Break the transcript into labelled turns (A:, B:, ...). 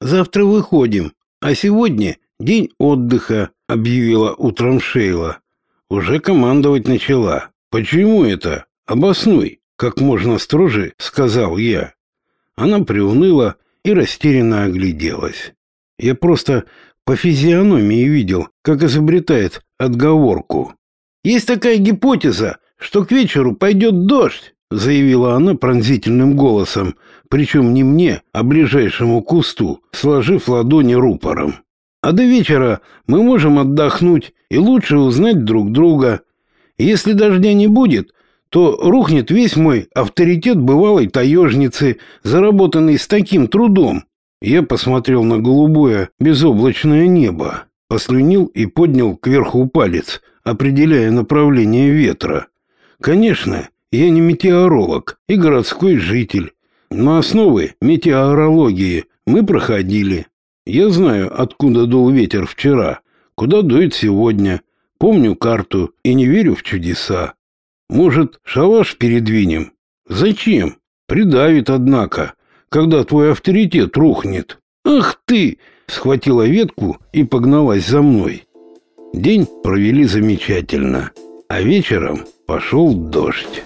A: Завтра выходим, а сегодня день отдыха, объявила утром Шейла. Уже командовать начала. Почему это? Обоснуй, как можно строже, сказал я. Она приуныла и растерянно огляделась. Я просто по физиономии видел, как изобретает отговорку. Есть такая гипотеза, что к вечеру пойдет дождь, заявила она пронзительным голосом, причем не мне, а ближайшему кусту, сложив ладони рупором. А до вечера мы можем отдохнуть и лучше узнать друг друга. Если дождя не будет, то рухнет весь мой авторитет бывалой таежницы, заработанный с таким трудом. Я посмотрел на голубое безоблачное небо, послюнил и поднял кверху палец, определяя направление ветра. Конечно, я не метеоролог и городской житель, но основы метеорологии мы проходили. Я знаю, откуда дул ветер вчера, куда дует сегодня. Помню карту и не верю в чудеса. Может, шалаш передвинем? Зачем? Придавит, однако, когда твой авторитет рухнет. Ах ты! Схватила ветку и погналась за мной. День провели замечательно, а вечером пошел дождь.